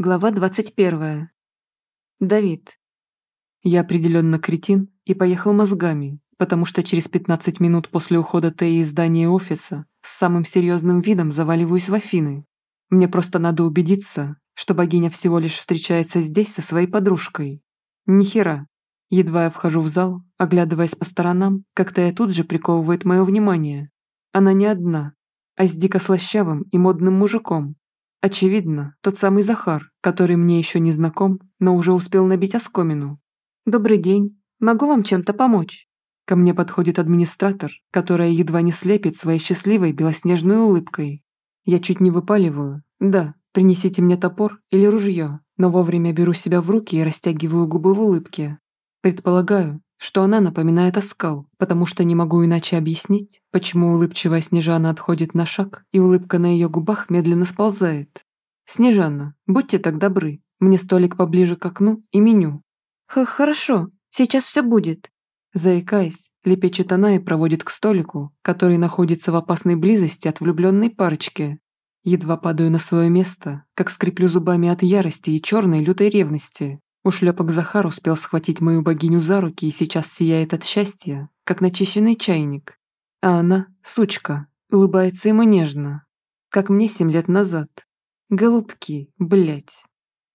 Глава 21. Давид. Я определенно кретин и поехал мозгами, потому что через 15 минут после ухода Теи из здания офиса с самым серьезным видом заваливаюсь в Афины. Мне просто надо убедиться, что богиня всего лишь встречается здесь со своей подружкой. Нихера. Едва я вхожу в зал, оглядываясь по сторонам, как-то я тут же приковывает мое внимание. Она не одна, а с дико слащавым и модным мужиком, Очевидно, тот самый Захар, который мне еще не знаком, но уже успел набить оскомину. «Добрый день. Могу вам чем-то помочь?» Ко мне подходит администратор, которая едва не слепит своей счастливой белоснежной улыбкой. Я чуть не выпаливаю. «Да, принесите мне топор или ружье», но вовремя беру себя в руки и растягиваю губы в улыбке. Предполагаю, что она напоминает оскал, потому что не могу иначе объяснить, почему улыбчивая Снежана отходит на шаг, и улыбка на ее губах медленно сползает. «Снежана, будьте так добры, мне столик поближе к окну и меню». Х «Хорошо, сейчас все будет». Заикаясь, лепечет она и проводит к столику, который находится в опасной близости от влюбленной парочки. Едва падаю на свое место, как скреплю зубами от ярости и черной лютой ревности. Ушлепок Захар успел схватить мою богиню за руки и сейчас сияет от счастья, как начищенный чайник. А она, сучка, улыбается ему нежно, как мне семь лет назад. Голубки, блять.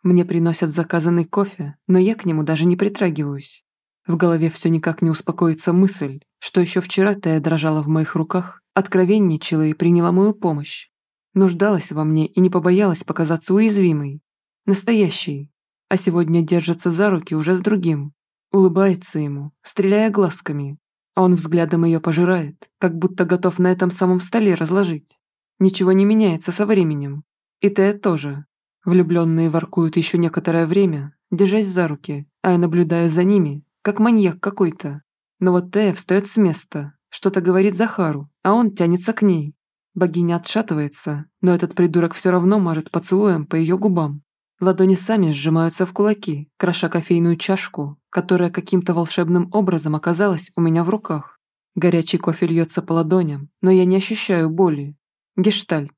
Мне приносят заказанный кофе, но я к нему даже не притрагиваюсь. В голове все никак не успокоится мысль, что еще вчера Тая дрожала в моих руках, откровенничала и приняла мою помощь. Нуждалась во мне и не побоялась показаться уязвимой. Настоящей, а сегодня держится за руки уже с другим. Улыбается ему, стреляя глазками, а он взглядом ее пожирает, как будто готов на этом самом столе разложить. Ничего не меняется со временем. И Тея тоже. Влюбленные воркуют еще некоторое время, держась за руки, а я наблюдаю за ними, как маньяк какой-то. Но вот Тея встает с места, что-то говорит Захару, а он тянется к ней. Богиня отшатывается, но этот придурок все равно мажет поцелуем по ее губам. Ладони сами сжимаются в кулаки, кроша кофейную чашку, которая каким-то волшебным образом оказалась у меня в руках. Горячий кофе льется по ладоням, но я не ощущаю боли. Гештальт.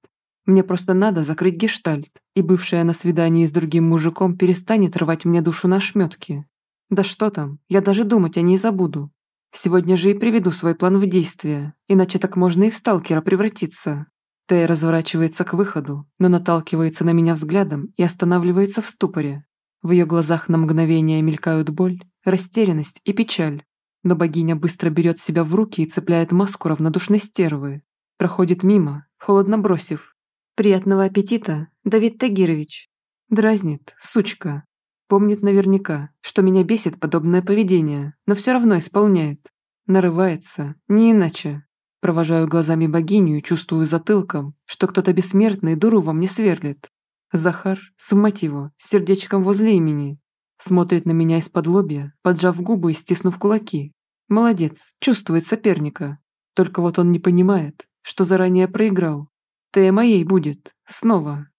Мне просто надо закрыть гештальт, и бывшая на свидании с другим мужиком перестанет рвать мне душу на шметки. Да что там, я даже думать о ней забуду. Сегодня же и приведу свой план в действие, иначе так можно и в сталкера превратиться. Тея разворачивается к выходу, но наталкивается на меня взглядом и останавливается в ступоре. В ее глазах на мгновение мелькают боль, растерянность и печаль. Но богиня быстро берет себя в руки и цепляет маску равнодушной стервы. Проходит мимо, холодно бросив. «Приятного аппетита, Давид Тагирович!» Дразнит, сучка. Помнит наверняка, что меня бесит подобное поведение, но все равно исполняет. Нарывается, не иначе. Провожаю глазами богиню и чувствую затылком, что кто-то бессмертный дуру во мне сверлит. Захар, смать его, с сердечком возле имени. Смотрит на меня из-под лобья, поджав губы и стиснув кулаки. Молодец, чувствует соперника. Только вот он не понимает, что заранее проиграл. Ты моей будет, снова.